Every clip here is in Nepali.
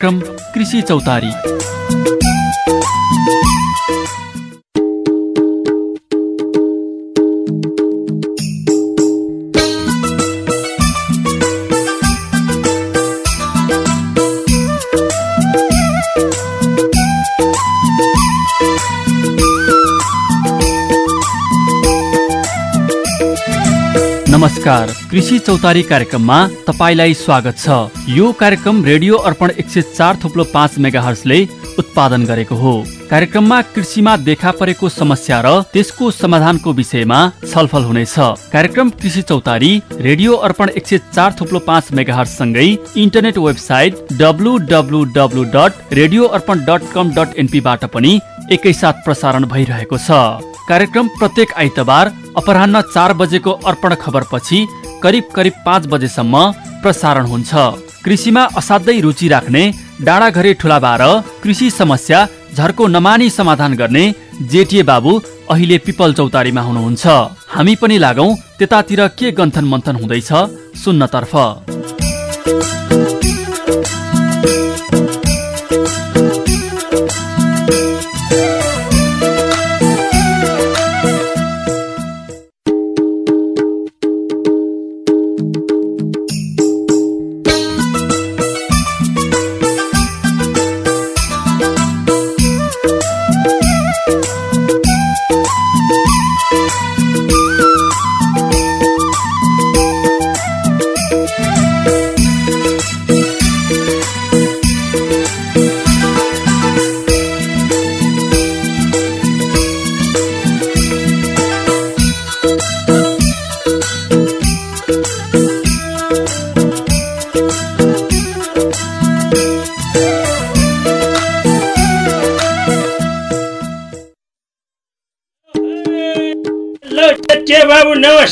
क्रम कृषि चौतारी। नमस्कार। कृषि चौतारी कार्यक्रममा तपाईँलाई स्वागत छ। यो कार्यक्रम रेडियो अर्पण एक सय चार थुप्लो पाँच मेगा हर्सले उत्पादन गरेको हो। कार्यक्रममा कृषिमा देखा परेको समस्या र त्यसको समाधानको विषयमा छलफल हुनेछ। कार्यक्रम कृषि चौतारी रेडियो अर्पण एक सय चार थुप्लो पाँच मेगा सँगै internet website W W W dot radio Arpan dot com dot एनपीबाट पनि एकैसाथ प्रसारण भइरहेको छ। कार्यक्रम प्रत्येक आइतबार अपराह्न चार बजेको अर्पण खबरपछि करिब करिब पाँच बजेसम्म प्रसारण हुन्छ। कृषिमा असाध्यै रुचि राख्ने डाँडाघरे ठुलाबार कृषि समस्या झर्को नमानी समाधान गर्ने जेटिए बाबु अहिले पिपल चौतारीमा हुनुहुन्छ। हामी पनि लागौँ त्यतातिर के गन्थन मन्थन हुँदैछ सुन्नतर्फ।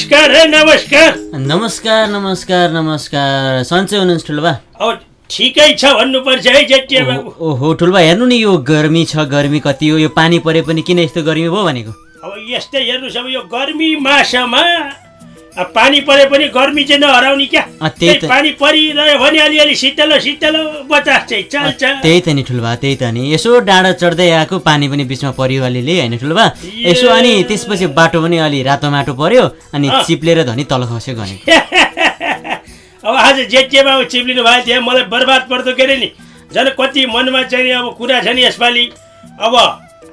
नमस्कार है नमस्कार। नमस्कार नमस्कार नमस्कार। सन्चै हुनुहुन्छ ठुल्बा? अब ठिकै छ भन्नुपर्छ है जेटिया बाबु। ओहो ठुल्बा हेर्नु नि यो गर्मी छ गर्मी कति हो यो पानी परे पनि किन यस्तो गर्मी भयो भनेको? अब यस्तै हेर्नुहोस् अब यो गर्मी मासमा पानी परे पनि गर्मी चाहिँ नहराउने क्या। पानी परिरह्यो भने अलिअलि शीतलो शीतलो बतास चाहिँ। चल्छ त्यही त नि ठुल्बा त्यही त नि। यसो डाँडा चढ्दै आएको पानी पनि बिचमा पर्यो अलिअलि होइन ठुल्बा? यसो अनि त्यसपछि बाटो पनि अलि रातो माटो पर्यो अनि। चिप्लेर धनी तल खस्यो भनेको अब आज बाबु चिप्लिनु भयो त्यहाँ मलाई बर्बाद पर्दो के अरे नि? झन् कति मनमा चाहिँ अब कुरा छ नि यसपालि। अब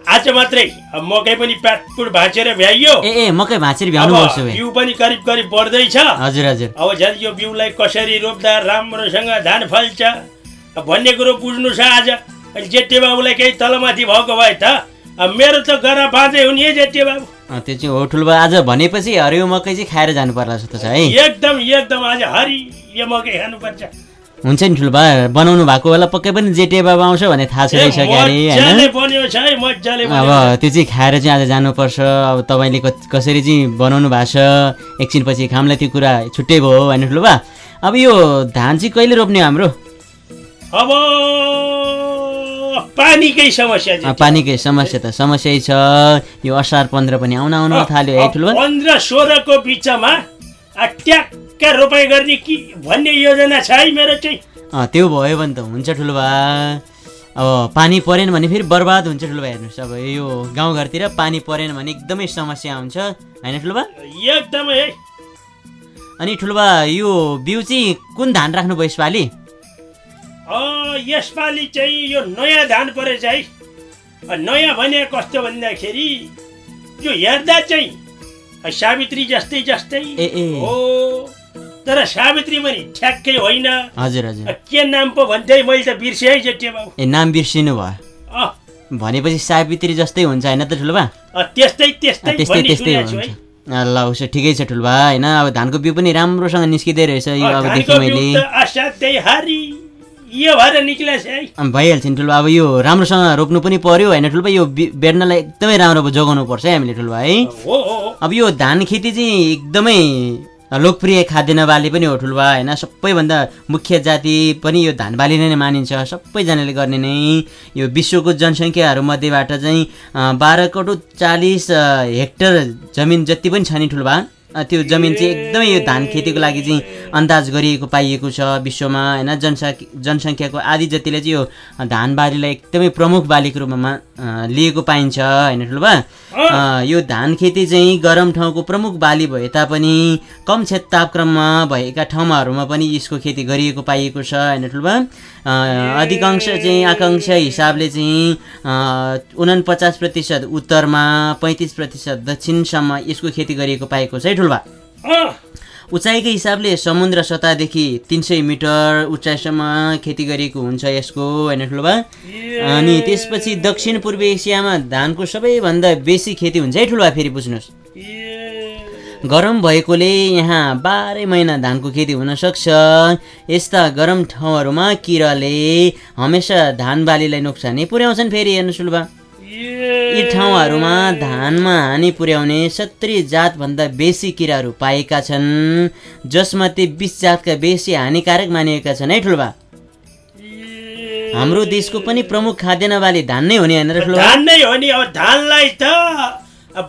आज मात्रै मकै पनि प्याटपुट भाँचेर भ्याइयो। ए ए मकै भाँचेर भ्याउनु पर्छ बिउ पनि करिब करिब बढ्दैछ। हजुर हजुर। अब झन् यो बिउलाई कसरी रोप्दा राम्रोसँग धान फल्छ? भन्ने कुरो बुझ्नु छ आज। जेटे बाबुलाई केही तलमाथि भएको भए त मेरो त गरा बाँझै हुने जेटे बाबु त्यो चाहिँ हो ठुल्बा। आज भनेपछि हरियो मकै चाहिँ खाएर जानु पर्ला जस्तो छ है। एकदम एकदम आज हरि यो मकै खानुपर्छ। हुन्छ नि ठुल्बा बनाउनु भएको बेला पक्कै पनि जेटे बाबा आउँछ भन्ने थाहा होइन? छ है मजाले अब। त्यो चाहिँ खाएर चाहिँ आज जानुपर्छ। अब तपाईँले कसरी चाहिँ बनाउनु भएको छ? एकछिनपछि खामलाई त्यो कुरा छुट्टै भयो होइन ठुलो अब यो धान चाहिँ कहिले रोप्ने हो हाम्रो? अब पानीकै समस्या पानीकै समस्या त समस्यै छ। यो असार पन्ध्र पनि आउन आउन थाल्यो है ठुलो पन्ध्र सोह्रको बिचमा अ, ट्याक्क रोपाइ गर्ने कि भन्ने योजना छ है मेरो चाहिँ। अँ त्यो भयो भने त हुन्छ ठुलो अब पानी परेन भने फेरि बर्बाद हुन्छ ठुलो हेर्नुहोस् अब यो गाउँघरतिर पानी परेन भने एकदमै समस्या हुन्छ होइन ठुलो एकदमै है। अनि ठुलो यो बिउ चाहिँ कुन धान राख्नुभयो यसपालि? अ, यसपालि चाहिँ यो नयाँ धान परेछ है। नयाँ भने कस्तो भन्दाखेरि यो हेर्दा चाहिँ सावित्री जस्तै जस्तै ए, ए। हो। तर सावित्री पनि ठ्याक्कै होइन। हजुर हजुर। के नाम पो भन्थे मैले त बिर्सेँ है जेठे बाबु। ए नाम बिर्सिनु भयो। अ, भनेपछि सावित्री जस्तै हुन्छ होइन त ठुलोबा अ, त्यस्तै त्यस्तै त्यस्तै हुन्छ। ल उसो ठिकै छ ठुलोबा होइन? अब धानको बिउ पनि राम्रोसँग निस्किँदै रहेछ यो अब देखेँ मैले। यो भएर निक्लेछ है। भइहाल्छ नि ठुलो अब यो राम्रोसँग रोप्नु पनि पर्यो होइन ठुलो यो बेर्नलाई एकदमै राम्रो जोगाउनु पर्छ है हामीले ठुलो हो। अब यो धान खेती चाहिँ एकदमै लोकप्रिय खाद्यान्न बाली पनि हो ठुलबा होइन? सबैभन्दा मुख्य जाति पनि यो धान बाली नै मानिन्छ। सबैजनाले गर्ने नै यो विश्वको जनसङ्ख्याहरूमध्येबाट चाहिँ बाह्र करोड चालिस हेक्टर जमिन जति पनि छ नि ठुलबा अ, त्यो जमिन चाहिँ एकदमै यो धान खेतीको लागि चाहिँ अन्दाज गरिएको पाइएको छ विश्वमा होइन? जनसङ्ख्या जनसङ्ख्याको आधी जतिले चाहिँ यो धान बालीलाई एकदमै प्रमुख बालीको रूपमा लिएको पाइन्छ होइन ठुलो अ, यो धान खेती चाहिँ गरम ठाउँको प्रमुख बाली भए तापनि कम क्षेत्र तापक्रममा भएका ठाउँहरूमा पनि यसको खेती गरिएको पाइएको छ होइन ठुलो अधिकांश चाहिँ आकाङ्क्ष हिसाबले चाहिँ उनपचास प्रतिशत उत्तरमा पैँतिस प्रतिशत दक्षिणसम्म यसको खेती गरिएको पाएको छ है ठुल्बा? उचाइको हिसाबले समुद्र सतहदेखि तिन सय मिटर उचाइसम्म खेती गरिएको हुन्छ यसको होइन ठुल्बा? अनि त्यसपछि दक्षिण पूर्वी एसियामा धानको सबैभन्दा बेसी खेती हुन्छ है ठुल्बा फेरि बुझ्नुहोस्। गरम भएकोले यहाँ बाह्रै महिना धानको खेती हुन सक्छ। यस्ता गरम ठाउँहरूमा किराले हमेसा धान बालीलाई नोक्सानी पुर्याउँछन् फेरि हेर्नु सुलभा। यी ठाउँहरूमा धानमा हानि पुर्याउने सत्तरी जातभन्दा बेसी किराहरू पाएका छन्। जसमध्ये बिस जातका बेसी हानिकारक मानिएका छन् है ठुल्बा। हाम्रो देशको पनि प्रमुख खाद्यान्न बाली धान नै हो नि होइन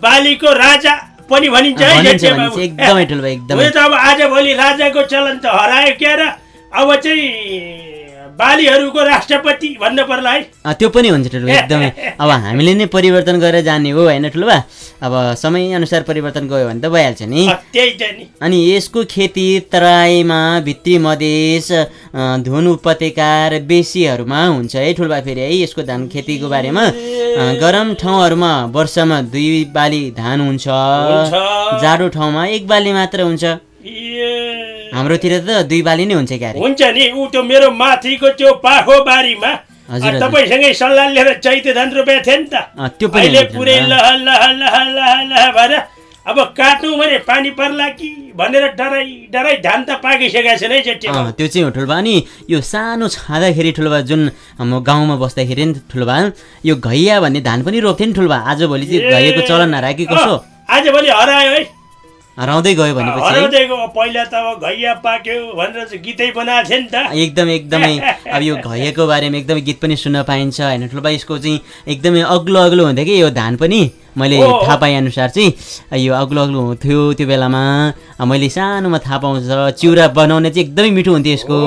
बालीको राजा पनि भनिन्छ। एकदमै हुन एकदमै अब आजभोलि राजाको चलन त हरायो क्या र? अब चाहिँ बालीहरूको राष्ट्रपति भन्नु पर्ला है। त्यो पनि हुन्छ ठुलो एकदमै। अब हामीले नै परिवर्तन गरेर जाने हो होइन ठुलोबा? अब समयअनुसार परिवर्तन गयो भने त भइहाल्छ नि। त्यही त नि। अनि यसको खेती तराईमा भित्री मधेस धुन उपत्यका र बेसीहरूमा हुन्छ है ठुल्बा फेरि है यसको धान खेतीको बारेमा। गरम ठाउँहरूमा वर्षमा दुई बाली धान हुन्छ। जाडो ठाउँमा एक बाली मात्र हुन्छ। हाम्रोतिर त दुई बाली नै हुन्छ क्यारे। हुन्छ नि ऊ त्यो मेरो माथिको त्यो पाखो बारीमा। तपाईँसँगै सल्लाह लिएर चैते धान रोपेको थिएँ नि त। त्यो अहिले पुरै। लह लह लह लह लह भएर अब काट्नु भने पानी पर्ला कि भनेर डराइ डराइ धान त पाकिसकेको छैन है जेठी। त्यो चाहिँ हो ठुल्बा। अनि यो सानो छाँदाखेरि ठुल्बा जुन म गाउँमा बस्दाखेरि नि ठुल्बा यो घैया भन्ने धान पनि रोप्थेँ नि ठुल्बा। आजभोलि चाहिँ घैयाको चलन कि कसो आज भोलि हरायो है। हराउँदै गयो भनेपछि। है? हराउँदै गयो। पहिला त अब घैया पाक्यो भनेर चाहिँ गीतै बनाएको थिएँ नि त। एकदम एकदमै। अब यो घैयाको बारेमा एकदमै गीत पनि सुन्न पाइन्छ होइन? ठुल्बा यसको चाहिँ एकदमै अग्लो अग्लो हुन्थ्यो कि यो धान पनि? मैले। थाहा पाएँ अनुसार चाहिँ यो अग्लो अग्लो हुन्थ्यो त्यो बेलामा। मैले सानोमा थाहा पाउँछ चिउरा बनाउने चाहिँ एकदमै मिठो हुन्थ्यो यसको।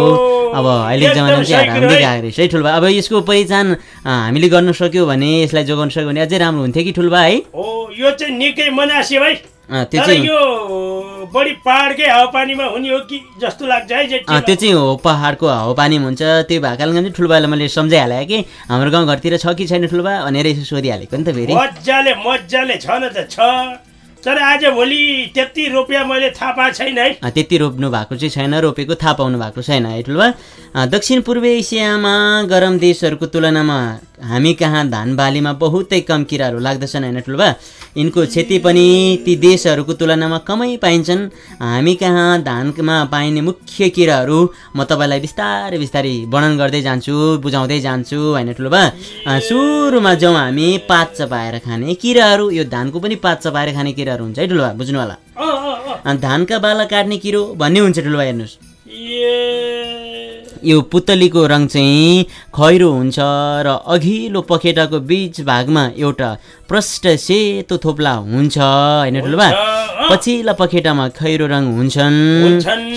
अब अहिलेको जमानामा चाहिँ हराउँदै। गएको रहेछ है ठुल्बा अब यसको पहिचान हामीले गर्न सक्यो भने यसलाई जोगाउन सक्यो भने अझै राम्रो हुन्थ्यो कि ठुल्बा है हो यो चाहिँ निकै मनासी भाइ त्यो चाहिँ यो बढी पाहाडकै हावापानीमा हुने हो कि जस्तो लाग्छ है त्यो चाहिँ हो पहाडको हावापानीमा हुन्छ। त्यो भएको कारणले चाहिँ ठुल्बालाई मैले सम्झाइहालेँ कि हाम्रो गाउँघरतिर छ कि छैन ठुल्बा भनेर यसो सोधिहालेको नि त फेरि। मजाले मजाले छ न त छ। तर आज भोलि त्यति रुपियाँ मैले थाहा पाएको छैन है। त्यति रोप्नु भएको चाहिँ छैन रोपेको थाहा पाउनु भएको छैन है ठुल्बा अँ, दक्षिण पूर्वी एसियामा गरम देशहरूको तुलनामा हामी कहाँ धान बालीमा बहुतै कम किराहरू लाग्दछन् होइन ठुल्बा यिनको क्षति पनि ती देशहरूको तुलनामा कमै पाइन्छन्। हामी कहाँ धानमा पाइने मुख्य किराहरू म तपाईँलाई बिस्तारै बिस्तारै वर्णन गर्दै जान्छु बुझाउँदै जान्छु होइन ठुल्बा अँ, सुरुमा जाउँ हामी पात चपाएर खाने किराहरू यो धानको पनि पात चपाएर खाने किराहरू हुन्छ है ठुल्बा बुझ्नु होला? धानका बाला काट्ने किरो भन्ने हुन्छ ठुलो भाइ हेर्नुहोस्। यो। पुतलीको रङ चाहिँ खैरो हुन्छ र अघिल्लो पखेटाको बिच भागमा एउटा प्रष्ट सेतो थोप्ला हुन्छ होइन ठुलो बा अँ, पछिल्ला पखेटामा खैरो रङ हुन्छन्।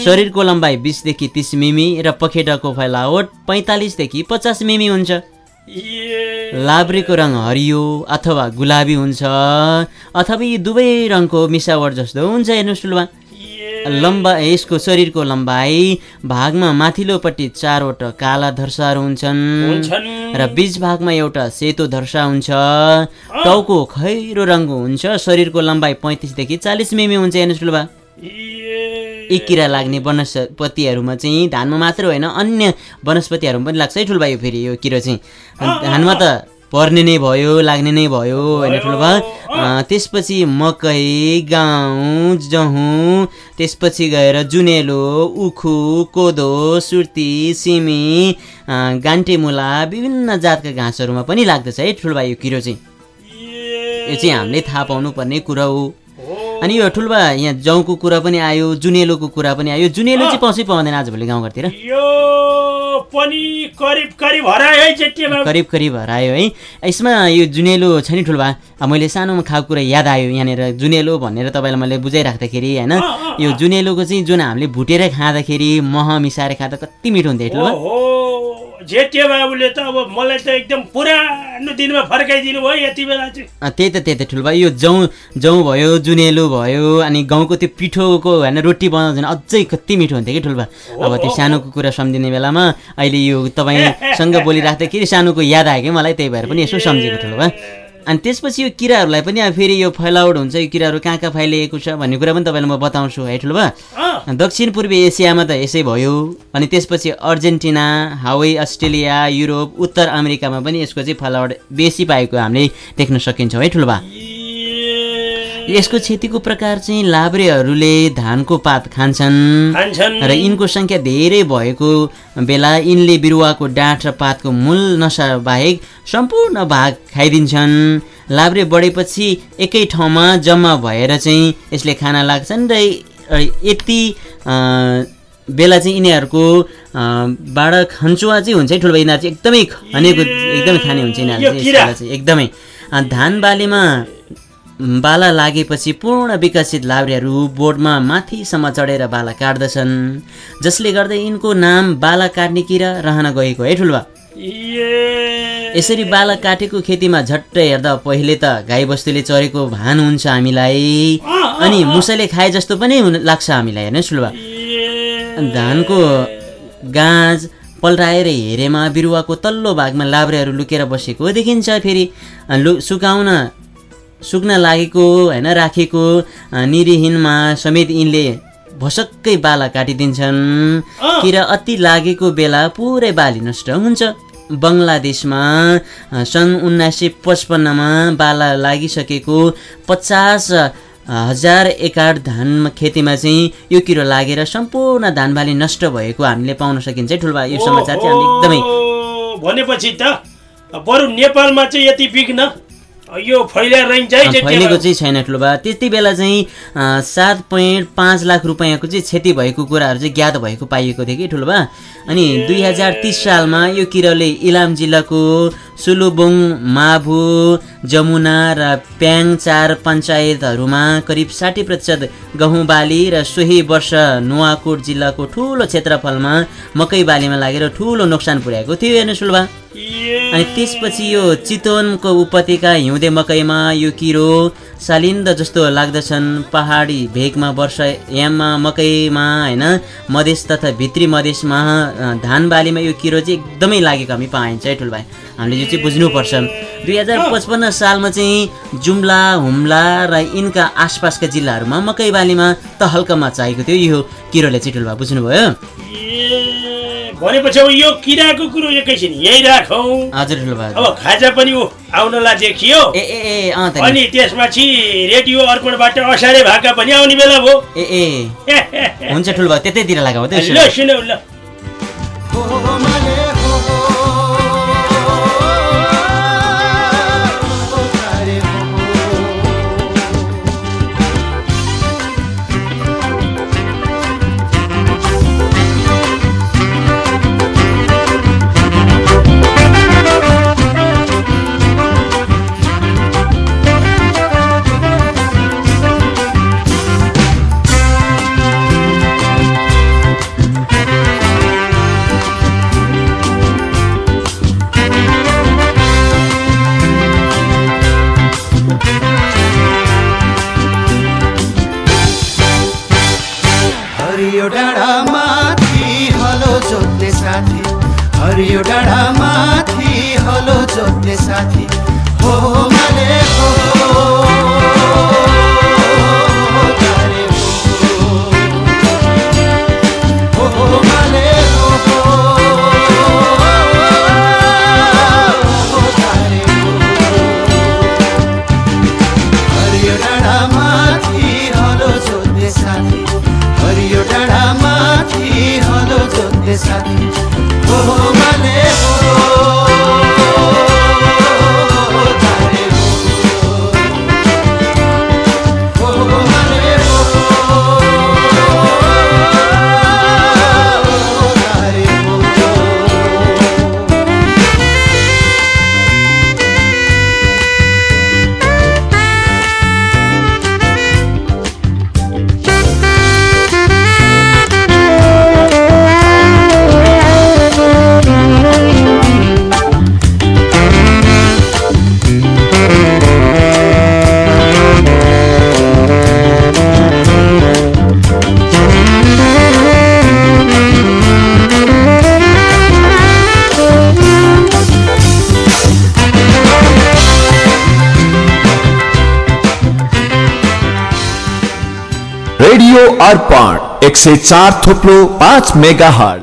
शरीरको लम्बाइ बिसदेखि तिस मिमी र पखेटाको फैलावट पैँतालिसदेखि पचास मिमी हुन्छ। लाब्रेको रङ हरियो अथवा गुलाबी हुन्छ। अथवा यी दुवै रङको मिसावट जस्तो हुन्छ हेर्नुहोस् ठुलोमा लम्बा यसको शरीरको लम्बाइ भागमा माथिल्लोपट्टि चारवटा काला धर्साहरू हुन्छन्। र बीच भागमा एउटा सेतो धर्सा हुन्छ। टाउको खैरो रङको हुन्छ। शरीरको लम्बाइ पैँतिसदेखि चालिस मिमी हुन्छ हेर्नुहोस् ठुलोबा ए, यी किरा लाग्ने वनस्पतिहरूमा चाहिँ धानमा मात्र होइन अन्य वनस्पतिहरूमा पनि लाग्छ है ठुल्बा यो फेरि यो किरो चाहिँ। धानमा त पर्ने नै भयो लाग्ने नै भयो होइन ठुल्बा अँ, त्यसपछि मकै गहुँ जहुँ त्यसपछि गएर जुनेलो उखु कोदो सुर्ती सिमी अँ, गान्टे मुला विभिन्न जातका घाँसहरूमा पनि लाग्दछ है ठुल्बा यो किरो चाहिँ। यो चाहिँ हामीले थाहा पाउनुपर्ने कुरा हो। अनि यो ठुल्बा यहाँ जौँको कुरा पनि आयो जुनेलोको कुरा पनि आयो। जुनेलो चाहिँ पाउँछै पाउँदैन आजभोलि गाउँघरतिर। पनि करिब करिब हरायो है करिब करिब हरायो है। यसमा यो जुनेलो छ नि ठुल्बा? अब मैले सानोमा खाएको कुरा याद आयो यहाँनिर जुनेलो भनेर तपाईँलाई मैले बुझाइराख्दाखेरि होइन? यो जुनेलोको चाहिँ जुन हामीले भुटेर खाँदाखेरि मह मिसाएर खाँदा कति मिठो हुन्थ्यो ओहो जेठे बाबुले त अब मलाई त एकदम पुरानो दिनमा फर्काइदिनु भयो यति बेला चाहिँ। त्यही त त्यही त ठुल्बा। यो जौँ जौँ भयो जुनेलो भयो अनि गाउँको त्यो पिठोको होइन रोटी बनाउँदैन अझै कति मिठो हुन्थ्यो कि ठुल्बा? अब त्यो सानोको कुरा सम्झिने बेलामा अहिले यो तपाईँसँग बोलिराख्दाखेरि सानोको याद आयो कि मलाई त्यही भएर पनि यसो सम्झेको ठुल्बा अनि त्यसपछि यो किराहरूलाई पनि अब फेरि यो फैलाउट हुन्छ यो किराहरू कहाँ कहाँ फैलिएको छ भन्ने कुरा पनि तपाईँलाई म बताउँछु है ठुल्बा अँ, दक्षिण पूर्वी एसियामा त यसै भयो अनि त्यसपछि अर्जेन्टिना हावाई अस्ट्रेलिया युरोप उत्तर अमेरिकामा पनि यसको चाहिँ फलावट बेसी पाएको हामीले देख्न सकिन्छ है ठुल्बा ए, यसको क्षतिको प्रकार चाहिँ लाभ्रेहरूले धानको पात खान्छन्। र यिनको सङ्ख्या धेरै भएको बेला यिनले बिरुवाको डाँठ र पातको मूल नसा बाहेक सम्पूर्ण भाग खाइदिन्छन्। लाभ्रे बढेपछि एकै ठाउँमा जम्मा भएर चाहिँ यसले खान लाग्छन् र यति बेला चाहिँ यिनीहरूको बाँड खन्चुवा चाहिँ हुन्छ है ठुलो यिनीहरू चाहिँ। एकदमै खनेको एकदमै खाने हुन्छ यिनीहरू चाहिँ एकदमै। धान बालीमा बाला लागेपछि पूर्ण विकसित लाभ्रेहरू बोर्डमा माथिसम्म चढेर बाला काट्दछन् जसले गर्दा यिनको नाम बाला काट्ने किरा रहन गएको है ठुल्बा यसरी बाला काटेको खेतीमा झट्ट हेर्दा पहिले त गाईबस्तुले चरेको भान हुन्छ हामीलाई अनि मुसैले खाए जस्तो पनि लाग्छ हामीलाई होइन ठुल्बा धानको गाँज पल्टाएर हेरेमा बिरुवाको तल्लो भागमा लाभ्रेहरू लुकेर बसेको देखिन्छ फेरि। लु सुकाउन सुक्न लागेको होइन राखेको निरीहीनमा समेत यिनले भसक्कै बाला काटिदिन्छन्। किरा अति लागेको बेला पुरै बाली नष्ट हुन्छ। बङ्गलादेशमा सन् उन्नाइस सय पचपन्नमा बाला लागिसकेको पचास हजार एकाड धान खेतीमा चाहिँ यो किरो लागेर सम्पूर्ण धान बाली नष्ट भएको हामीले पाउन सकिन्छ है ठुल्बा। यो समाचार चाहिँ हामीले एकदमै भनेपछि त बरु नेपालमा चाहिँ यति बिग्न। यो बाबु। चाहिँ छैन ठुलोबा त्यति बेला चाहिँ सात पोइन्ट पाँच लाख रुपियाँको चाहिँ क्षति भएको कुराहरू चाहिँ ज्ञात भएको पाइएको थियो कि ठुलोबा अनि दुई हजार तिस सालमा यो किराले इलाम जिल्लाको सुलुबुङ माभु जमुना र प्याङ चार पञ्चायतहरूमा करिब साठी प्रतिशत गहुँ बाली र सोही वर्ष नुवाकोट जिल्लाको ठुलो क्षेत्रफलमा मकै बालीमा लागेर ठुलो नोक्सान पुर्याएको थियो हेर्नु सुलभा ए, अनि त्यसपछि यो चितवनको उपत्यका हिउँदे मकैमा यो किरो सालिन्द जस्तो लाग्दछन्। पहाडी भेगमा वर्षायाममा मकैमा होइन? मधेस तथा भित्री मधेसमा धान बालीमा यो किरो चाहिँ एकदमै लागेको हामी पाइन्छ है ठुलो भाइ हामीले यो चाहिँ बुझ्नुपर्छ। दुई हजार पचपन्न सालमा चाहिँ जुम्ला हुम्ला र यिनका आसपासका जिल्लाहरूमा मकै बालीमा त हल्कामा चाहिएको थियो। यो किरोले चाहिँ ठुलो भाइ बुझ्नुभयो। भनेपछि अब यो किराको कुरो एकैछिन यही राखौँ हजुर अब खाजा पनि ऊ आउनलाई देखियो। ए। अनि त्यसपछि रेडियो अर्पणबाट असारे भाका पनि आउने बेला भयो। ए ए। हुन्छ ठुलो भाइ त्यतैतिर लगाऊ यसो। ल सुनौ ल। हो माले हो अर्पण एक सौ चार थोप्लो पाँच मेगा हल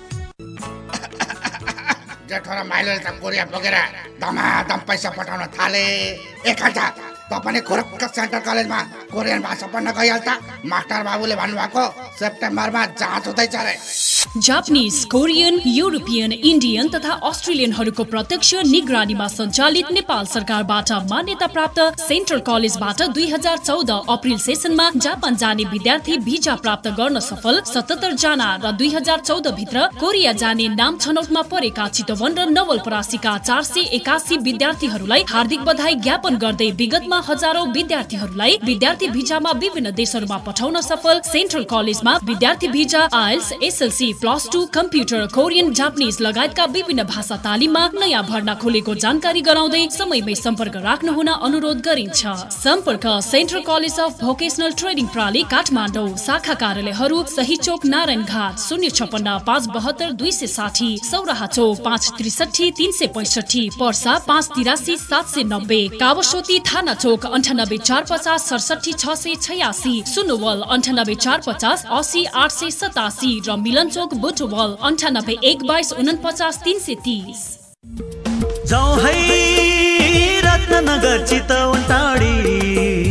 जेठो र माइलोले त कोरिया बोकेर धमाधम पैसा पठाउन थाले। एक हल्का त पनि खुरक्क सेन्ट्रल कलेजमा कोरियन भाषा पढ्न गइहाल्छ मास्टर बाबुले भन्नुभएको सेप्टेम्बरमा जाँच हुँदैछ अरे जापानिज कोरियन युरोपियन इन्डियन तथा अस्ट्रेलियनहरूको प्रत्यक्ष निगरानीमा सञ्चालित नेपाल सरकारबाट मान्यता प्राप्त सेन्ट्रल कलेजबाट दुई हजार चौध अप्रिल सेसनमा जापान जाने विद्यार्थी भिजा प्राप्त गर्न सफल सतहत्तर जना र दुई हजार चौध भित्र कोरिया जाने नाम छनौटमा परेका चितवन र नवलपरासीका चार सय एकासी विद्यार्थीहरूलाई हार्दिक बधाई ज्ञापन गर्दै विगतमा हजारौं विद्यार्थीहरूलाई विद्यार्थी भिजामा विभिन्न देशहरूमा पठाउन सफल सेन्ट्रल कलेजमा विद्यार्थी visa IELTS SLC plus two computer Korean Japanese लगायतका विभिन्न भाषा तालिममा नयाँ भर्ना खोलेको जानकारी गराउँदै समयमै सम्पर्क राख्न हुन अनुरोध गरिन्छ। सम्पर्क central college of vocational training प्रणाली काठमाडौँ शाखा कार्यालयहरू सही चोक नारायण घाट शून्य छपन्न पाँच बहत्तर दुई सय साठी सौराहा चोक पाँच त्रिसठी तिन सय पैसठी पर्सा पाँच तिरासी सात सय नब्बे कावस्वती थाना चोक अन्ठानब्बे चार पचास सडसठी छ सय छयासी सुनोवल अन्ठानब्बे चार पचास असी आठ सय सतासी र मिलन चोक बुटवल अन्ठानब्बे एक बाइस उनपचास तिन सय तिस। रत्नगर चितवन टाढी।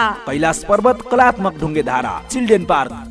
कैलाश पर्वत कलात्मक ढुंगे धारा children park.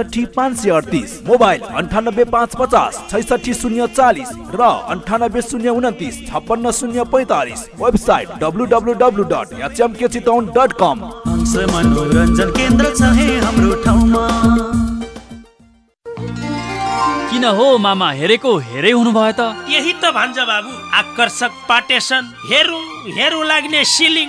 एकसठी पाँच सय अडतिस। मोबाइल अन्ठानब्बे पाँच पचास छैसठी शून्य चालिस र अन्ठानब्बे शून्य उन्तिस छप्पन्न शून्य पैँतालिस। Website W W W dot HMK Chitwan dot com. मनोरञ्जन केन्द्र छ है हाम्रो ठाउँमा। किन हो मामा हेरेको हेरै हुनुभयो त? यही त भन्छ बाबु। आकर्षक पाटेसन। हेरौँ हेरौँ लाग्ने सिलिङ।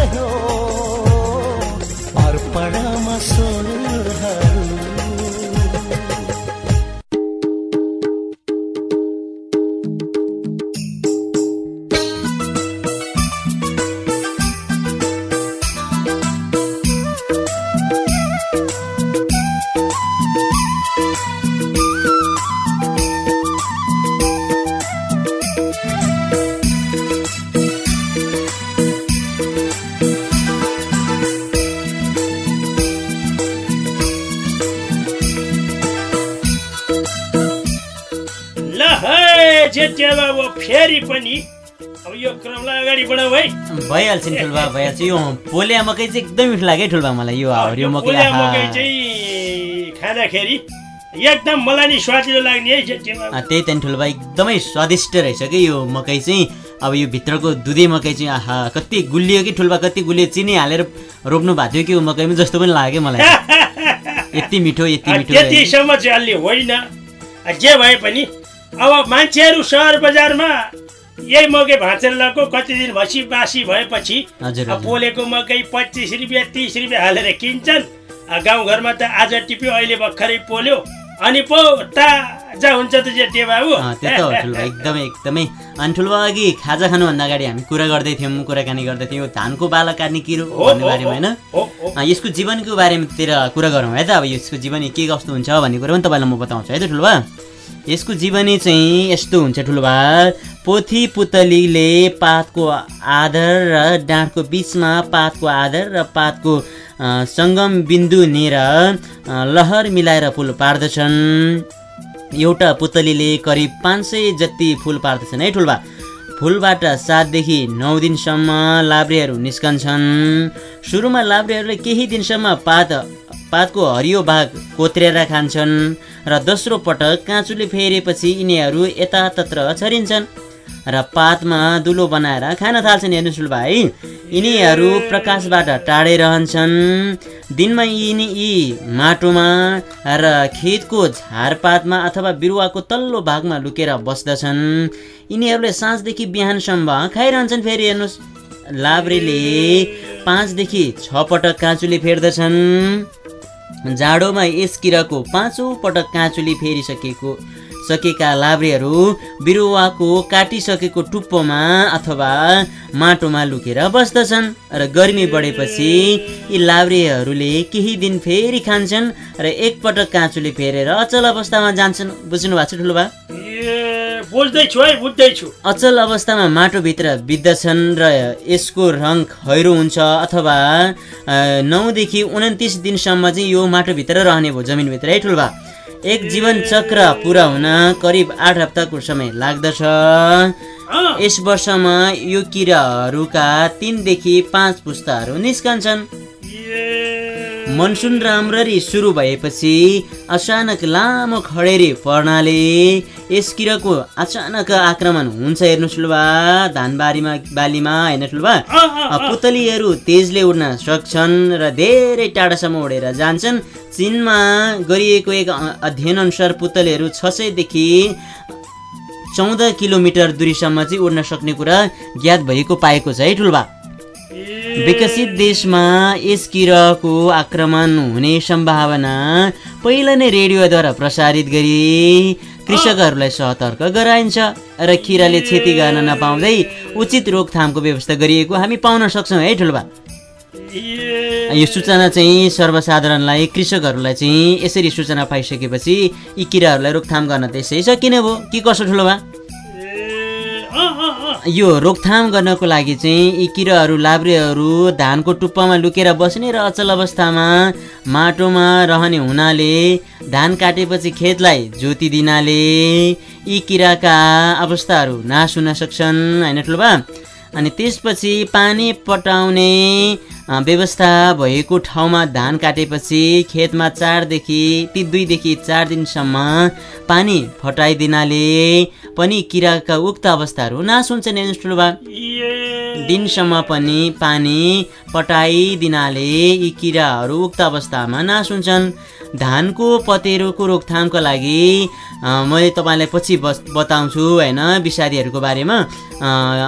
पनि अब यो क्रमलाई अगाडि बढाउँ है। भइहाल्छ नि ठुल्बा भइहाल्छ। यो पोलिया मकै चाहिँ एकदमै मिठो लाग्यो है ठुल्बा मलाई यो हरियो मकै पोलिया आहा। मकै चाहिँ खाँदाखेरि एकदम मलाई नि स्वादिलो लाग्ने है त्यही त नि ठुल्बा एकदमै स्वादिष्ट रहेछ कि यो मकै चाहिँ। अब यो भित्रको दुधे मकै चाहिँ आहा कति गुलियो कि ठुल्बा कति गुलियो चिनी हालेर रोप्नु भएको थियो कि यो मकैमा जस्तो पनि लाग्यो मलाई। यति मिठो यति मिठो। त्यतिसम्म चाहिँ अलि होइन। जे भए पनि अब मान्छेहरू सहर बजारमा यही मकै भाँचेर लगाएको कति दिन भसी बासी भएपछि। पोलेको मकै पच्चिस रुपियाँ तिस रुपियाँ हालेर किन्छन्। गाउँघरमा त आज टिप्यो अहिले भर्खरै पोल्यो। अनि पो ताजा हुन्छ त जेठे बाबु एकदमै एकदमै। अनि ठुल्बा अघि खाजा खानुभन्दा अगाडि हामी कुरा गर्दै थियौँ कुराकानी गर्दै थियौँ। धानको बाला काट्ने किरो भन्ने बारेमा होइन? यसको जीवनको बारेमातिर कुरा गरौँ है त। अब यसको जीवनी के कस्तो हुन्छ भन्ने कुरा पनि तपाईँलाई म बताउँछु है त ठुल्बा यसको जीवनी चाहिँ यस्तो हुन्छ ठुल्बा पोथी पुतलीले पातको आधार र डाँठको बिचमा पातको आधार र पातको सङ्गम बिन्दु लिएर लहर मिलाएर फुल पार्दछन्। एउटा पुतलीले करिब पाँच सय जति फुल पार्दछन् है ठुल्बा फुलबाट सातदेखि नौ दिनसम्म लाब्रेहरू निस्कन्छन्। सुरुमा लाब्रेहरूले केही दिनसम्म पात पातको हरियो भाग कोत्रेर खान्छन् र दोस्रो पटक काँचुले फेरेपछि यिनीहरू यतातत्र छरिन्छन् र पातमा दुलो बनाएर खान थाल्छन् हेर्नुहोस् ठुल्बा है यिनीहरू प्रकाशबाट टाढै रहन्छन्। दिनमा यिनी यी माटोमा र खेतको झारपातमा अथवा बिरुवाको तल्लो भागमा लुकेर बस्दछन्। यिनीहरूले साँझदेखि बिहानसम्म खाइरहन्छन् फेरि हेर्नुहोस्। लाब्रेले पाँचदेखि छ पटक काँचुले फेर्दछन्। जाडोमा यस किराको पाँचौँ पटक काँचुली फेरिसकेको सकेका लाब्रेहरू बिरुवाको काटिसकेको टुप्पोमा अथवा माटोमा लुकेर बस्दछन् र गर्मी बढेपछि यी लाब्रेहरूले केही दिन फेरि खान्छन् र एकपटक काँचुले फेरेर अचल अवस्थामा जान्छन्। बुझ्नु भएको छ ठुलो बुझ्दैछु अचल अवस्थामा माटोभित्र बित्दछन् र यसको रङ खैरो हुन्छ अथवा नौदेखि उन्तिस दिनसम्म चाहिँ यो माटोभित्र रहने भयो जमिनभित्र है ठुल्बा? एक जीवन चक्र पुरा हुन करिब आठ हप्ताको समय लाग्दछ। यस वर्षमा यो किराहरूका तिनदेखि पाँच पुस्ताहरू निस्कन्छन्। मनसुन राम्ररी सुरु भएपछि अचानक लामो खडेरी पर्नाले यस किराको अचानक आक्रमण हुन्छ हेर्नुहोस् लुबा धानबारीमा बालीमा होइन ठुल्बा पुतलीहरू तेजले उड्न सक्छन् र धेरै टाढासम्म उडेर जान्छन्। चिनमा गरिएको एक अध्ययनअनुसार पुतलीहरू छ सयदेखि चौध किलोमिटर दूरीसम्म चाहिँ उड्न सक्ने कुरा ज्ञात भएको पाएको छ है ठुल्बा विकसित देशमा यस किराको आक्रमण हुने सम्भावना पहिला नै रेडियोद्वारा प्रसारित गरी कृषकहरूलाई सतर्क गराइन्छ र किराले क्षति गर्न नपाउँदै उचित रोकथामको व्यवस्था गरिएको हामी पाउन सक्छौँ है ठुल्बा? यो सूचना चाहिँ सर्वसाधारणलाई कृषकहरूलाई चाहिँ यसरी सूचना पाइसकेपछि यी किराहरूलाई रोकथाम गर्न त्यसै सकिने भयो? कि कसो ठुलो यो रोकथाम गर्नको लागि चाहिँ यी किराहरू लाब्रेहरू धानको टुप्पामा लुकेर बस्ने र अचल अवस्थामा माटोमा रहने हुनाले धान काटेपछि खेतलाई जोति दिनाले यी किराका अवस्थाहरू नाश हुन सक्छन्। होइन ठुलो बा अनि त्यसपछि पानी पटाउने व्यवस्था भएको ठाउँमा धान काटेपछि खेतमा चारदेखि ती दुईदेखि चार दिनसम्म पानी फटाइदिनाले पनि किराका उक्त अवस्थाहरू नाश हुन्छन् दिनसम्म पनि पानी पटाइदिनाले यी किराहरू उक्त अवस्थामा नाश हुन्छन्। धानको पतेरोको रोकथामको लागि मैले तपाईँलाई पछि बस बताउँछु होइन विषादीहरूको बारेमा।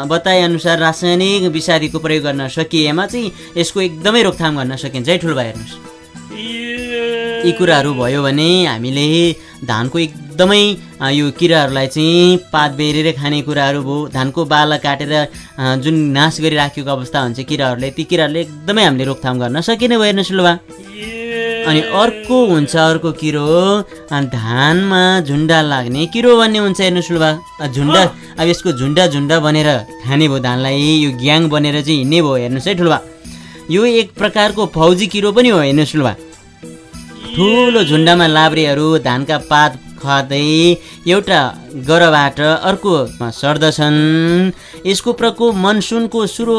बताएअनुसार रासायनिक विषादीको प्रयोग गर्न सकिएमा चाहिँ यसको एकदमै रोकथाम गर्न सकिन्छ। है ठुलो भाइ हेर्नुहोस्। यी कुराहरू भयो भने हामीले धानको एकदमै यो किराहरूलाई चाहिँ पात बेरेर खाने कुराहरू भयो। धानको बाला काटेर जुन नाश गरिराखेको अवस्था हुन्छ किराहरूले ती किराहरूले एकदमै हामीले रोकथाम गर्न सकिने भयो हेर्नुहोस् लुबा अनि अर्को हुन्छ अर्को किरो। धानमा झुन्डा लाग्ने किरो भन्ने हुन्छ हेर्नुहोस् अ, झुन्डा अब यसको झुन्डा झुन्डा बनेर खाने भयो धानलाई यो ग्याङ बनेर चाहिँ हिँड्ने भयो हेर्नुहोस् है ठुलबा यो एक प्रकारको फौजी किरो पनि हो हेर्नुहोस् लुबा ठुलो झुन्डामा लाब्रेहरू धानका पात खुवादै एउटा गरबाट अर्कोमा सर्दछन्। यसको प्रकोप मनसुनको सुरु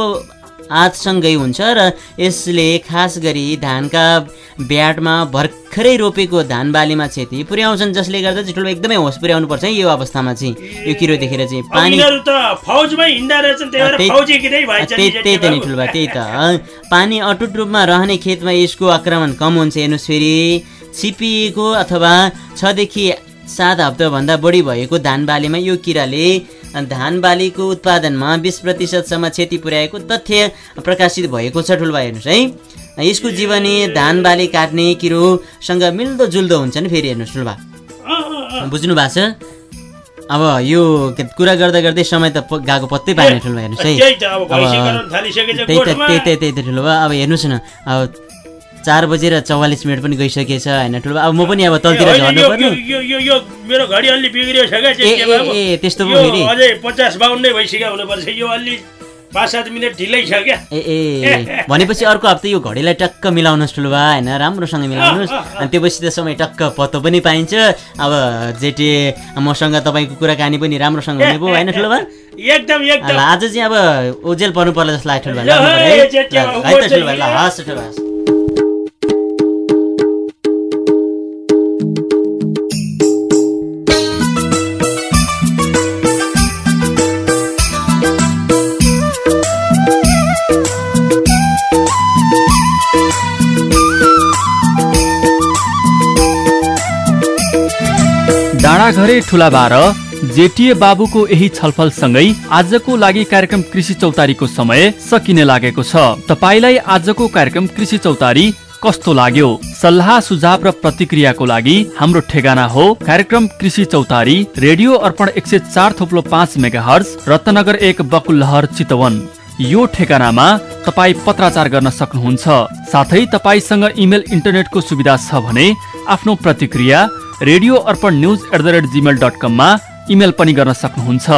आजसँगै हुन्छ र यसले खास गरी धानका ब्याडमा भर्खरै रोपेको धान बालीमा क्षति पुर्याउँछन् जसले गर्दा चाहिँ ठुलो एकदमै होस पुर्याउनु पर्छ है यो अवस्थामा चाहिँ। यो किरो देखेर चाहिँ पानी त्यही त नि। ठुलो भए त्यही त। पानी अटुट रूपमा रहने खेतमा यसको आक्रमण कम हुन्छ हेर्नुहोस् फेरि। छिपिएको अथवा छदेखि सात हप्ताभन्दा बढी भएको धान बालीमा यो किराले धान बालीको उत्पादनमा बिस प्रतिशतसम्म क्षति पुर्याएको तथ्य प्रकाशित भएको छ। ठुलो भाइ हेर्नुहोस् है। यसको जीवनी धान बाली काट्ने किरोसँग मिल्दो जुल्दो हुन्छ नि फेरि हेर्नुहोस् ठुलो भा बुझ्नु भएको छ? अब यो कुरा गर्दा गर्दै समय त गएको पत्तै पाएन ठुलो हेर्नुहोस् है। त्यही त त्यही त ठुलो बा अब हेर्नुहोस् न अब चार बजेर चौवालिस मिनट पनि गइसकेछ होइन? ठुलो अब म पनि अब तलतिर ए, होइन, झर्नु यो- पर्ने यो- यो यो यो मेरो घडी अलि बिग्रियो छ ए, त्यस्तो पो फेरि? अझै पचास बाहन्नै भइसक्यो हुनुपर्छ यो अलि पाँच सात मिनट ढिलै छ क्या। ए ए भनेपछि अर्को हप्ता यो घडीलाई टक्क मिलाउनुहोस् ठुलो बा होइन? राम्रोसँग मिलाउनुहोस्। अनि त्योपछि त समय टक्क पत्तो पनि पाइन्छ। अब जेटे मसँग तपाईँको कुराकानी पनि राम्रोसँग हुने भयो होइन ठुलो एकदम एकदम। आज चाहिँ अब ओजेल पर्नु पर्ला जस्तो लाग्यो ठुलो पर्यो है? ल, त ठुलो। हस् ठुलो हस्। डाँडाघरे ठुलाबार जेटिए बाबुको यही छलफलसँगै आजको लागि कार्यक्रम कृषि चौतारीको समय सकिने लागेको छ। तपाईँलाई आजको कार्यक्रम कृषि चौतारी कस्तो लाग्यो? सल्लाह सुझाव र प्रतिक्रियाको लागि हाम्रो ठेगाना हो कार्यक्रम कृषि चौतारी रेडियो अर्पण एक सय चार थोप्लो पाँच मेगा हर्ज रत्नगर एक बकुलहर चितवन। यो ठेगानामा तपाईँ पत्राचार गर्न सक्नुहुन्छ। साथै तपाईँसँग इमेल इन्टरनेटको सुविधा छ भने आफ्नो प्रतिक्रिया radio Arpan news at the rate Gmail dot कममा इमेल पनि गर्न सक्नुहुन्छ।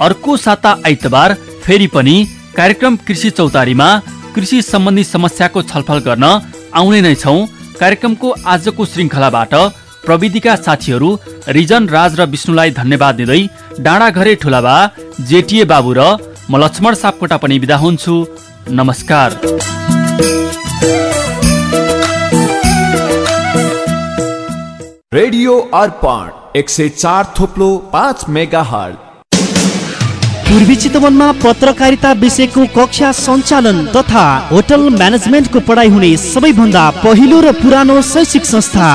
अर्को साता आइतबार फेरि पनि कार्यक्रम कृषि चौतारीमा कृषि सम्बन्धी समस्याको छलफल गर्न आउने नै छौँ। कार्यक्रमको आजको श्रृङ्खलाबाट प्रविधिका साथीहरू रिजन राज र विष्णुलाई धन्यवाद दिँदै डाँडाघरे ठुलाबा जेटिए बाबु र म लक्ष्मण सापकोटा पनि बिदा हुन्छु। नमस्कार। रेडियो अर्पण एक सय चार थोप्लो पाँच मेगा हल पूर्वी चितवनमा पत्रकारिता विषयको कक्षा सञ्चालन तथा होटल म्यानेजमेन्टको पढाइ हुने सबैभन्दा पहिलो र पुरानो शैक्षिक संस्था।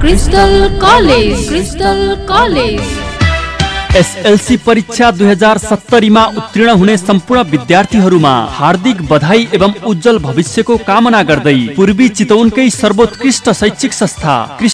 Crystal college. Crystal college. SLC परीक्षा दुई हजार सत्तरीमा उत्तीर्ण हुने सम्पूर्ण विद्यार्थीहरूमा हार्दिक बधाई एवं उज्जवल भविष्यको कामना गर्दै पूर्वी चितवनकै सर्वोत्कृष्ट शैक्षिक संस्था